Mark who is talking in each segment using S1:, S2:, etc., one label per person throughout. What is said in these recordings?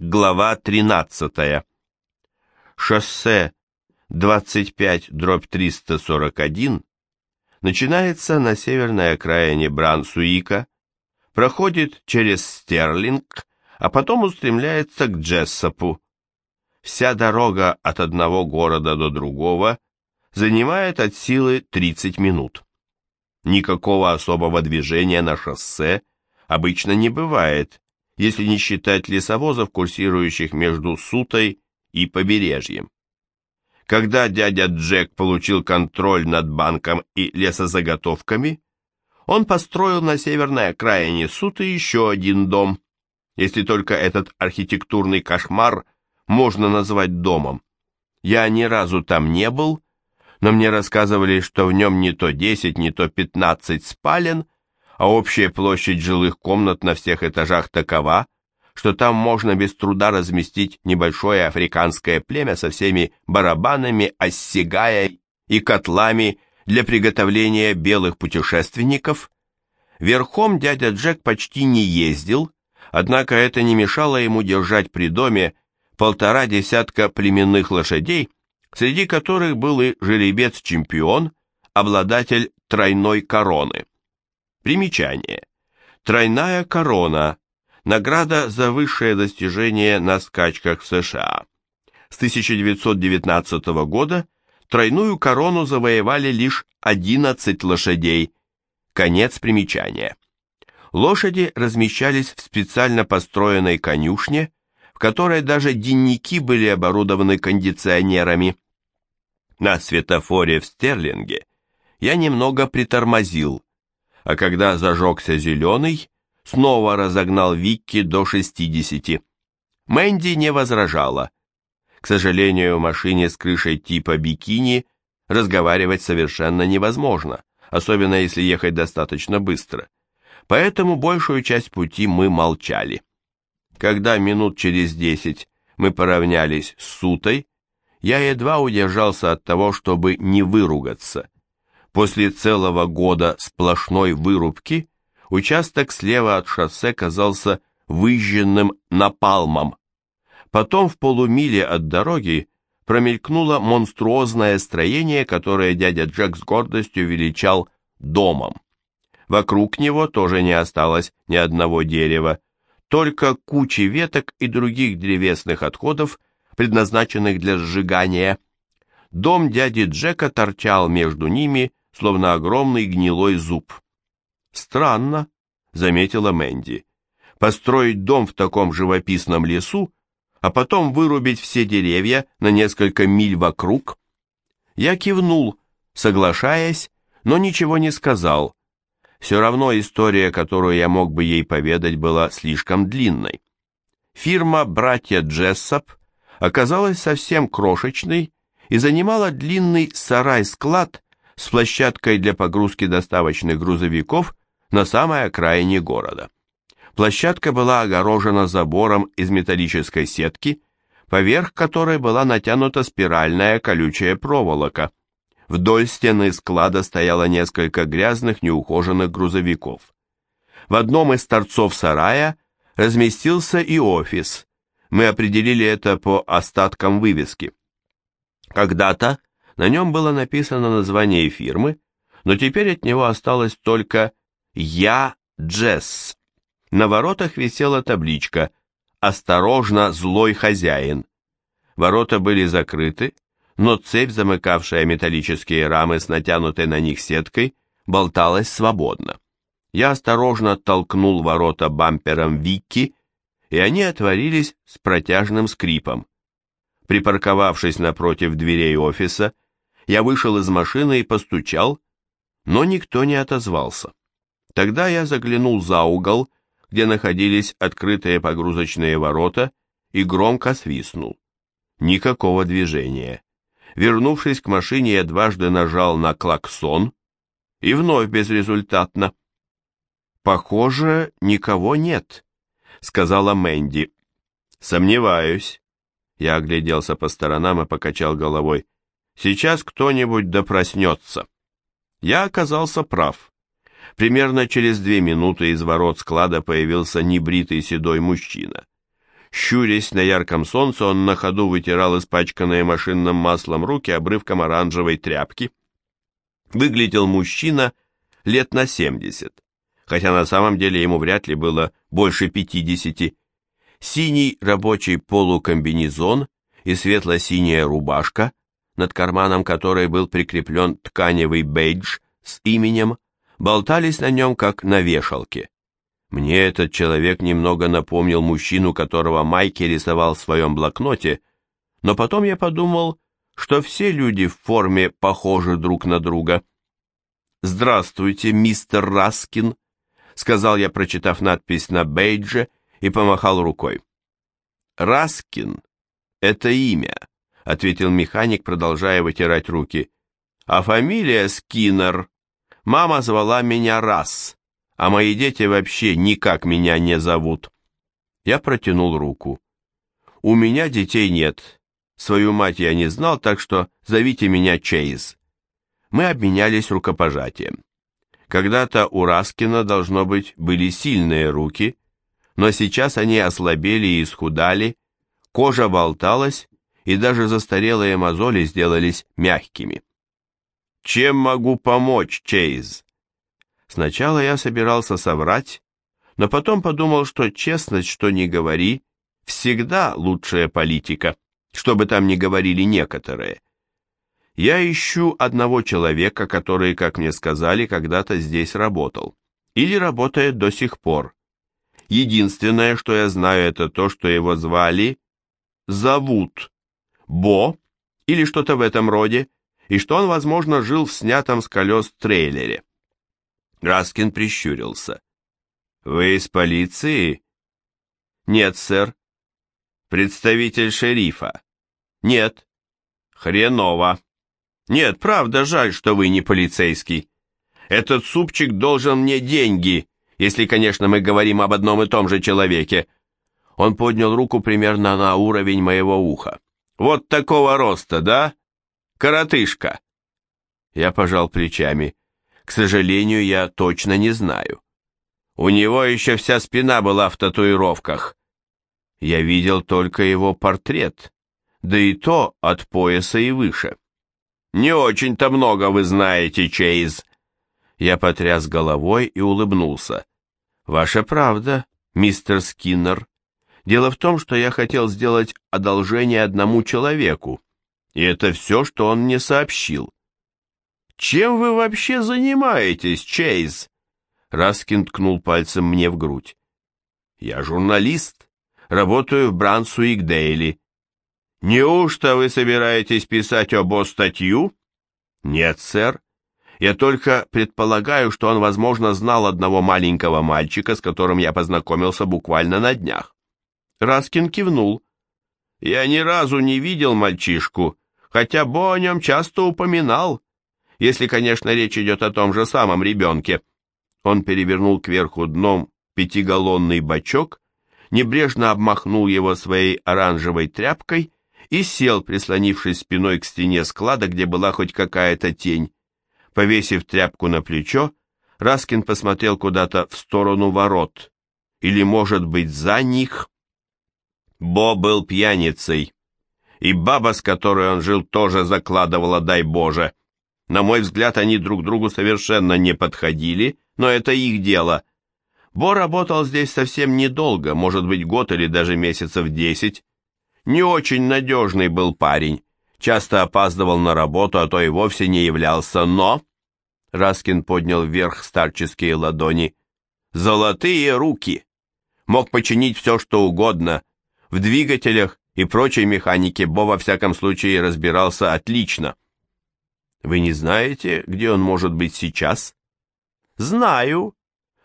S1: Глава 13. Шоссе 25-341 начинается на северной окраине Брансуика, проходит через Стерлинг, а потом устремляется к Джессопу. Вся дорога от одного города до другого занимает от силы 30 минут. Никакого особого движения на шоссе обычно не бывает, если не считать лесовозов, курсирующих между Сутой и побережьем. Когда дядя Джек получил контроль над банком и лесозаготовками, он построил на северной окраине Суты еще один дом, если только этот архитектурный кошмар можно назвать домом. Я ни разу там не был, но мне рассказывали, что в нем не то 10, не то 15 спален, а общая площадь жилых комнат на всех этажах такова, что там можно без труда разместить небольшое африканское племя со всеми барабанами, оссигая и котлами для приготовления белых путешественников. Верхом дядя Джек почти не ездил, однако это не мешало ему держать при доме полтора десятка племенных лошадей, среди которых был и жеребец-чемпион, обладатель тройной короны. Примечание. Тройная корона – награда за высшее достижение на скачках в США. С 1919 года тройную корону завоевали лишь 11 лошадей. Конец примечания. Лошади размещались в специально построенной конюшне, в которой даже денники были оборудованы кондиционерами. На светофоре в Стерлинге я немного притормозил, а когда зажегся зеленый, снова разогнал Викки до 60. Мэнди не возражала. К сожалению, в машине с крышей типа бикини разговаривать совершенно невозможно, особенно если ехать достаточно быстро. Поэтому большую часть пути мы молчали. Когда минут через десять мы поравнялись с Сутой, я едва удержался от того, чтобы не выругаться. После целого года сплошной вырубки участок слева от шоссе казался выжженным напалмом. Потом в полумиле от дороги промелькнуло монструозное строение, которое дядя Джек с гордостью величал домом. Вокруг него тоже не осталось ни одного дерева, только кучи веток и других древесных отходов, предназначенных для сжигания. Дом дяди Джека торчал между ними, словно огромный гнилой зуб. «Странно», — заметила Мэнди, — «построить дом в таком живописном лесу, а потом вырубить все деревья на несколько миль вокруг». Я кивнул, соглашаясь, но ничего не сказал. Все равно история, которую я мог бы ей поведать, была слишком длинной. Фирма «Братья Джессоп» оказалась совсем крошечной и занимала длинный сарай-склад с площадкой для погрузки доставочных грузовиков на самой окраине города. Площадка была огорожена забором из металлической сетки, поверх которой была натянута спиральная колючая проволока. Вдоль стены склада стояло несколько грязных неухоженных грузовиков. В одном из торцов сарая разместился и офис. Мы определили это по остаткам вывески. Когда-то на нем было написано название фирмы, но теперь от него осталось только «Я Джесс». На воротах висела табличка «Осторожно, злой хозяин». Ворота были закрыты, но цепь, замыкавшая металлические рамы с натянутой на них сеткой, болталась свободно. Я осторожно толкнул ворота бампером Вики, и они отворились с протяжным скрипом. Припарковавшись напротив дверей офиса, я вышел из машины и постучал, но никто не отозвался. Тогда я заглянул за угол, где находились открытые погрузочные ворота, и громко свистнул. Никакого движения. Вернувшись к машине, я дважды нажал на клаксон, и вновь безрезультатно. «Похоже, никого нет», — сказала Мэнди. «Сомневаюсь». Я огляделся по сторонам и покачал головой. Сейчас кто-нибудь допроснется. Я оказался прав. Примерно через две минуты из ворот склада появился небритый седой мужчина. Щурясь на ярком солнце, он на ходу вытирал испачканные машинным маслом руки обрывком оранжевой тряпки. Выглядел мужчина лет на семьдесят, хотя на самом деле ему вряд ли было больше пятидесяти. Синий рабочий полукомбинезон и светло-синяя рубашка, над карманом которой был прикреплен тканевый бейдж с именем, болтались на нем, как на вешалке. Мне этот человек немного напомнил мужчину, которого Майки рисовал в своем блокноте, но потом я подумал, что все люди в форме похожи друг на друга. «Здравствуйте, мистер Раскин», — сказал я, прочитав надпись на бейдже, и помахал рукой. «Раскин — это имя», — ответил механик, продолжая вытирать руки. «А фамилия Скиннер. Мама звала меня Расс а мои дети вообще никак меня не зовут. Я протянул руку. У меня детей нет. Свою мать я не знал, так что зовите меня Чейз. Мы обменялись рукопожатием. Когда-то у Раскина, должно быть, были сильные руки, но сейчас они ослабели и исхудали, кожа болталась, и даже застарелые мозоли сделались мягкими. «Чем могу помочь, Чейз?» Сначала я собирался соврать, но потом подумал, что честность, что ни говори, всегда лучшая политика, что бы там ни говорили некоторые. Я ищу одного человека, который, как мне сказали, когда-то здесь работал. Или работает до сих пор. Единственное, что я знаю, это то, что его звали, зовут Бо или что-то в этом роде, и что он, возможно, жил в снятом с колес трейлере. Раскин прищурился. «Вы из полиции?» «Нет, сэр». «Представитель шерифа?» «Нет». «Хреново». «Нет, правда, жаль, что вы не полицейский. Этот супчик должен мне деньги, если, конечно, мы говорим об одном и том же человеке». Он поднял руку примерно на уровень моего уха. «Вот такого роста, да? Коротышка». Я пожал плечами. К сожалению, я точно не знаю. У него еще вся спина была в татуировках. Я видел только его портрет, да и то от пояса и выше. Не очень-то много вы знаете, Чейз. Я потряс головой и улыбнулся. Ваша правда, мистер Скиннер. Дело в том, что я хотел сделать одолжение одному человеку, и это все, что он мне сообщил. «Чем вы вообще занимаетесь, Чейз?» Раскин ткнул пальцем мне в грудь. «Я журналист, работаю в Брансуик Дейли. Неужто вы собираетесь писать обо статью?» «Нет, сэр. Я только предполагаю, что он, возможно, знал одного маленького мальчика, с которым я познакомился буквально на днях». Раскин кивнул. «Я ни разу не видел мальчишку, хотя Бо о нем часто упоминал если, конечно, речь идет о том же самом ребенке. Он перевернул кверху дном пятигаллонный бачок, небрежно обмахнул его своей оранжевой тряпкой и сел, прислонившись спиной к стене склада, где была хоть какая-то тень. Повесив тряпку на плечо, Раскин посмотрел куда-то в сторону ворот. Или, может быть, за них? Бо был пьяницей. И баба, с которой он жил, тоже закладывала, дай Боже. На мой взгляд, они друг другу совершенно не подходили, но это их дело. Бо работал здесь совсем недолго, может быть, год или даже месяцев десять. Не очень надежный был парень, часто опаздывал на работу, а то и вовсе не являлся, но... Раскин поднял вверх старческие ладони. «Золотые руки!» Мог починить все, что угодно. В двигателях и прочей механике Бо во всяком случае разбирался отлично. Вы не знаете, где он может быть сейчас? Знаю.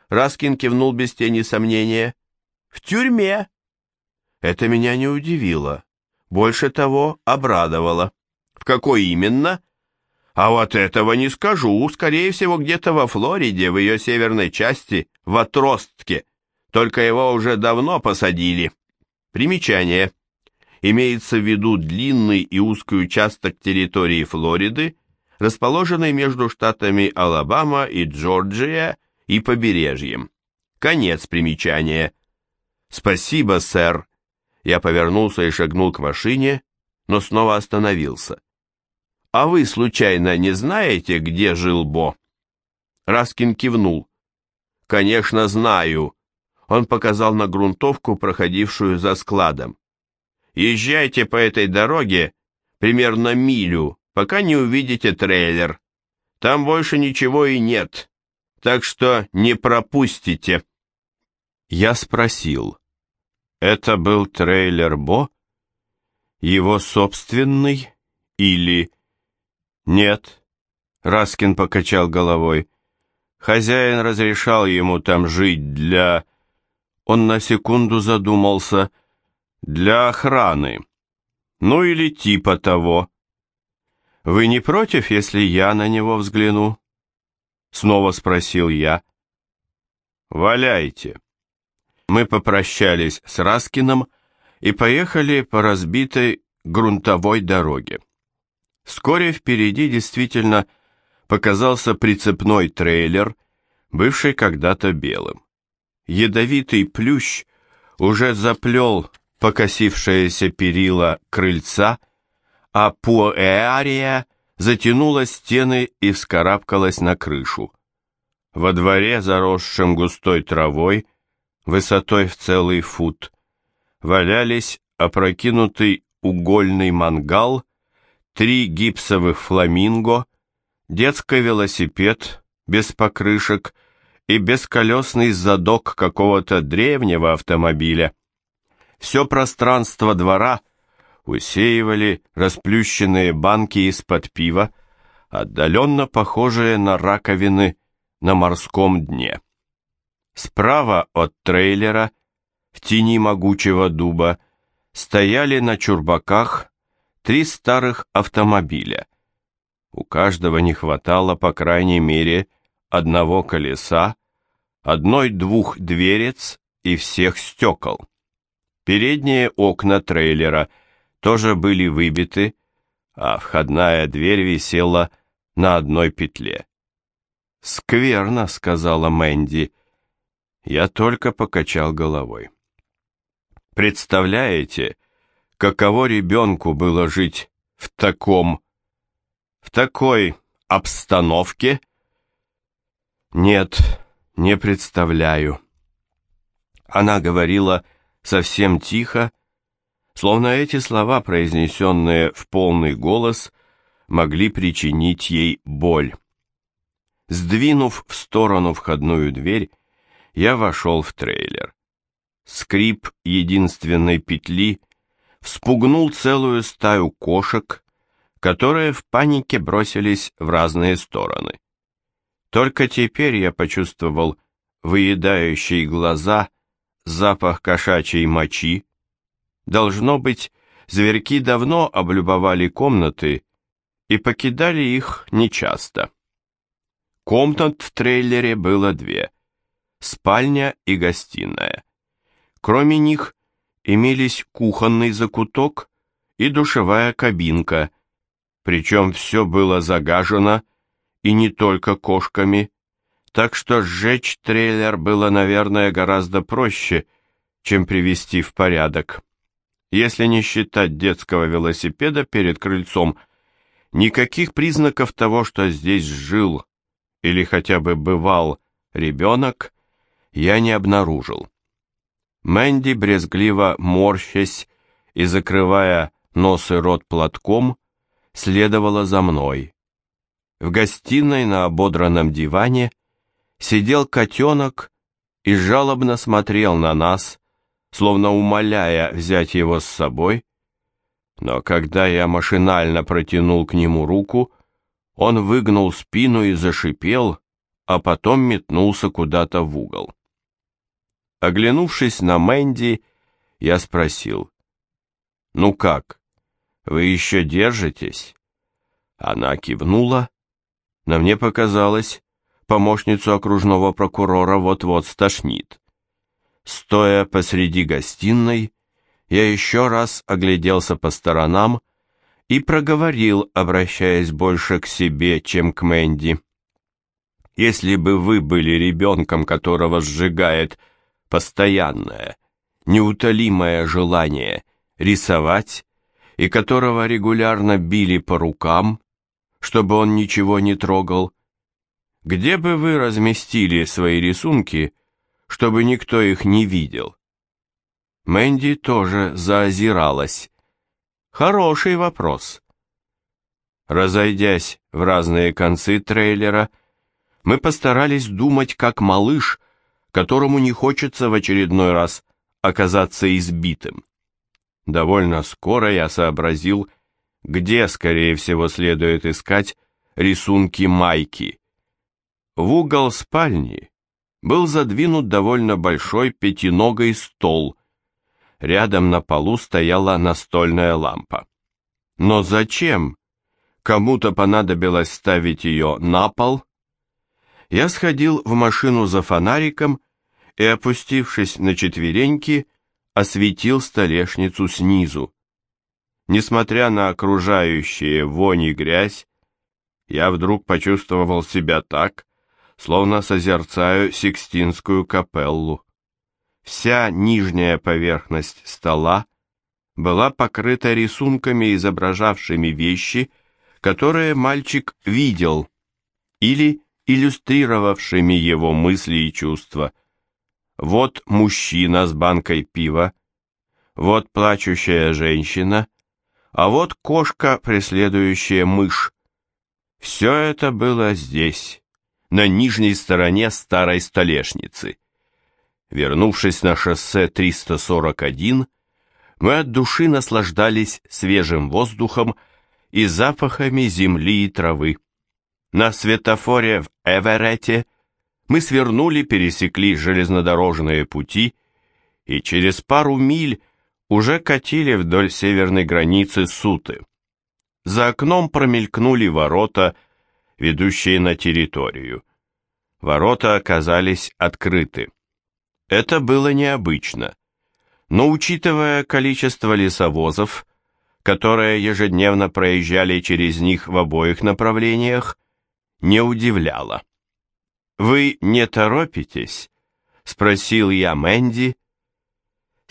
S1: Раскин кивнул без тени сомнения. В тюрьме. Это меня не удивило. Больше того, обрадовало. В какой именно? А вот этого не скажу. Скорее всего, где-то во Флориде, в ее северной части, в отростке. Только его уже давно посадили. Примечание. Имеется в виду длинный и узкий участок территории Флориды, расположенный между штатами Алабама и Джорджия и побережьем. Конец примечания. Спасибо, сэр. Я повернулся и шагнул к машине, но снова остановился. «А вы, случайно, не знаете, где жил Бо?» Раскин кивнул. «Конечно, знаю». Он показал на грунтовку, проходившую за складом. «Езжайте по этой дороге примерно милю, пока не увидите трейлер. Там больше ничего и нет, так что не пропустите». Я спросил, это был трейлер Бо? Его собственный или... Нет, Раскин покачал головой. Хозяин разрешал ему там жить для... Он на секунду задумался. Для охраны. Ну или типа того. Вы не против, если я на него взгляну? Снова спросил я. Валяйте. Мы попрощались с Раскиным и поехали по разбитой грунтовой дороге. Вскоре впереди действительно показался прицепной трейлер, бывший когда-то белым. Ядовитый плющ уже заплел покосившееся перила крыльца, а пуэрия затянула стены и вскарабкалась на крышу. Во дворе, заросшем густой травой, высотой в целый фут, валялись опрокинутый угольный мангал, три гипсовых фламинго, детский велосипед без покрышек и бесколесный задок какого-то древнего автомобиля. Все пространство двора усеивали расплющенные банки из-под пива, отдаленно похожие на раковины на морском дне. Справа от трейлера, в тени могучего дуба, стояли на чурбаках три старых автомобиля. У каждого не хватало, по крайней мере, одного колеса, одной-двух дверец и всех стекол. Передние окна трейлера тоже были выбиты, а входная дверь висела на одной петле. «Скверно», — сказала Мэнди, — я только покачал головой. Представляете, каково ребенку было жить в таком, в такой обстановке? Нет, не представляю. Она говорила совсем тихо, словно эти слова, произнесенные в полный голос, могли причинить ей боль. Сдвинув в сторону входную дверь, я вошел в трейлер. Скрип единственной петли вспугнул целую стаю кошек, которые в панике бросились в разные стороны. Только теперь я почувствовал выедающие глаза запах кошачьей мочи. Должно быть, зверьки давно облюбовали комнаты и покидали их нечасто. Комнат в трейлере было две — спальня и гостиная. Кроме них имелись кухонный закуток и душевая кабинка, причем все было загажено, и не только кошками, так что сжечь трейлер было, наверное, гораздо проще, чем привести в порядок. Если не считать детского велосипеда перед крыльцом, никаких признаков того, что здесь жил или хотя бы бывал ребенок, я не обнаружил. Мэнди, брезгливо морщась и закрывая нос и рот платком, следовала за мной. В гостиной на ободранном диване сидел котенок и жалобно смотрел на нас, словно умоляя взять его с собой, но когда я машинально протянул к нему руку, он выгнул спину и зашипел, а потом метнулся куда-то в угол. Оглянувшись на Мэнди, я спросил, «Ну как, вы еще держитесь?» Она кивнула, но мне показалось, помощницу окружного прокурора вот-вот стошнит. Стоя посреди гостиной, я еще раз огляделся по сторонам и проговорил, обращаясь больше к себе, чем к Мэнди. «Если бы вы были ребенком, которого сжигает постоянная, неутолимое желание рисовать и которого регулярно били по рукам, чтобы он ничего не трогал, где бы вы разместили свои рисунки, чтобы никто их не видел? Мэнди тоже заозиралась. Хороший вопрос. Разойдясь в разные концы трейлера, мы постарались думать как малыш, которому не хочется в очередной раз оказаться избитым. Довольно скоро я сообразил, где, скорее всего, следует искать рисунки Майки. В угол спальни был задвинут довольно большой пятиногой стол. Рядом на полу стояла настольная лампа. Но зачем? Кому-то понадобилось ставить ее на пол? Я сходил в машину за фонариком и, опустившись на четвереньки, осветил столешницу снизу. Несмотря на окружающие вонь и грязь, я вдруг почувствовал себя так, словно созерцаю Сикстинскую капеллу. Вся нижняя поверхность стола была покрыта рисунками, изображавшими вещи, которые мальчик видел, или иллюстрировавшими его мысли и чувства. Вот мужчина с банкой пива, вот плачущая женщина, а вот кошка, преследующая мышь. Все это было здесь, на нижней стороне старой столешницы. Вернувшись на шоссе 341, мы от души наслаждались свежим воздухом и запахами земли и травы. На светофоре в Эверете мы свернули, пересекли железнодорожные пути и через пару миль уже катили вдоль северной границы Суты. За окном промелькнули ворота, ведущие на территорию. Ворота оказались открыты. Это было необычно, но учитывая количество лесовозов, которые ежедневно проезжали через них в обоих направлениях, не удивляло. «Вы не торопитесь?» — спросил я Мэнди,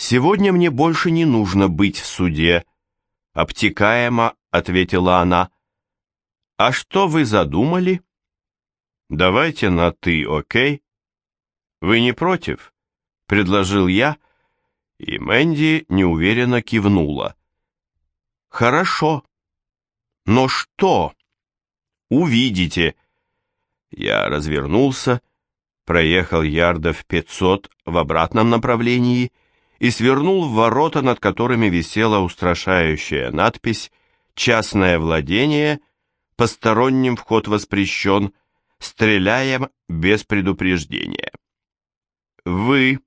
S1: «Сегодня мне больше не нужно быть в суде», — обтекаемо ответила она. «А что вы задумали?» «Давайте на «ты», окей?» «Вы не против?» — предложил я, и Мэнди неуверенно кивнула. «Хорошо. Но что?» «Увидите». Я развернулся, проехал ярдов пятьсот в обратном направлении и свернул в ворота, над которыми висела устрашающая надпись «Частное владение, посторонним вход воспрещен, стреляем без предупреждения». «Вы...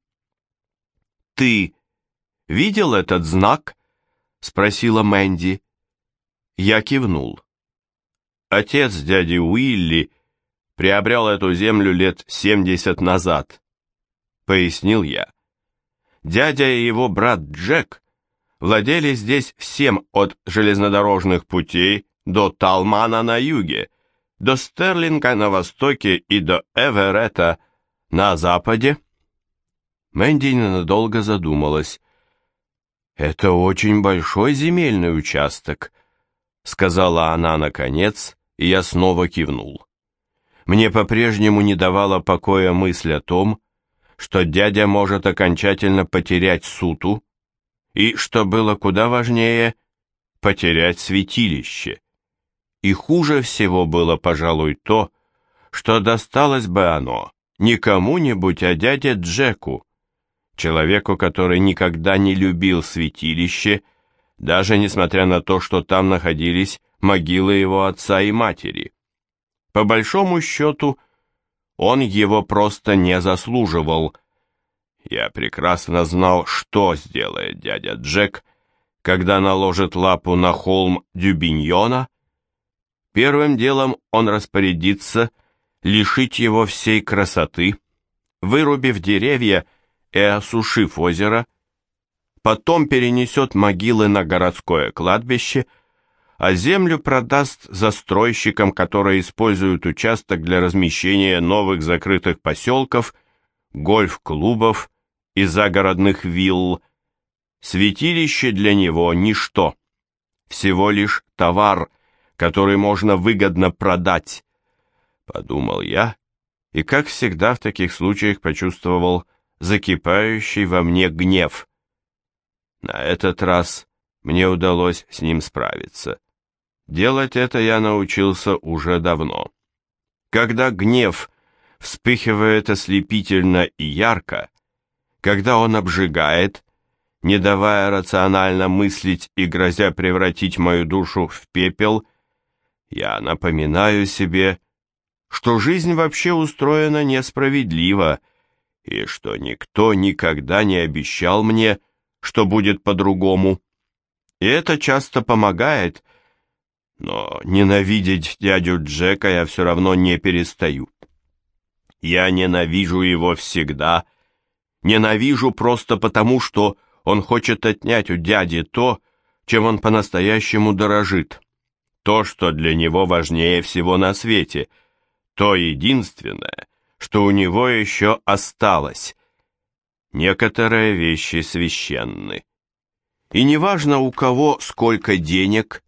S1: ты видел этот знак?» — спросила Мэнди. Я кивнул. Отец дяди Уилли приобрел эту землю лет семьдесят назад, пояснил я. Дядя и его брат Джек владели здесь всем от железнодорожных путей до Талмана на юге, до Стерлинга на востоке и до Эверета на западе. Мэнди ненадолго задумалась. «Это очень большой земельный участок», — сказала она наконец, и я снова кивнул. Мне по-прежнему не давала покоя мысль о том, что дядя может окончательно потерять суту, и, что было куда важнее, потерять святилище. И хуже всего было, пожалуй, то, что досталось бы оно не кому-нибудь, а дяде Джеку, человеку, который никогда не любил святилище, даже несмотря на то, что там находились могилы его отца и матери. По большому счету, он его просто не заслуживал. Я прекрасно знал, что сделает дядя Джек, когда наложит лапу на холм Дюбиньона. Первым делом он распорядится лишить его всей красоты, вырубив деревья и осушив озеро, потом перенесет могилы на городское кладбище, а землю продаст застройщикам, которые используют участок для размещения новых закрытых поселков, гольф-клубов и загородных вилл, святилище для него ничто, всего лишь товар, который можно выгодно продать, подумал я, и, как всегда в таких случаях, почувствовал закипающий во мне гнев. На этот раз мне удалось с ним справиться. Делать это я научился уже давно. Когда гнев вспыхивает ослепительно и ярко, когда он обжигает, не давая рационально мыслить и грозя превратить мою душу в пепел, я напоминаю себе, что жизнь вообще устроена несправедливо, и что никто никогда не обещал мне, что будет по-другому. И это часто помогает, но ненавидеть дядю Джека я все равно не перестаю. Я ненавижу его всегда, ненавижу просто потому, что он хочет отнять у дяди то, чем он по-настоящему дорожит, то, что для него важнее всего на свете, то единственное, что у него еще осталось. Некоторые вещи священны. И неважно, у кого сколько денег,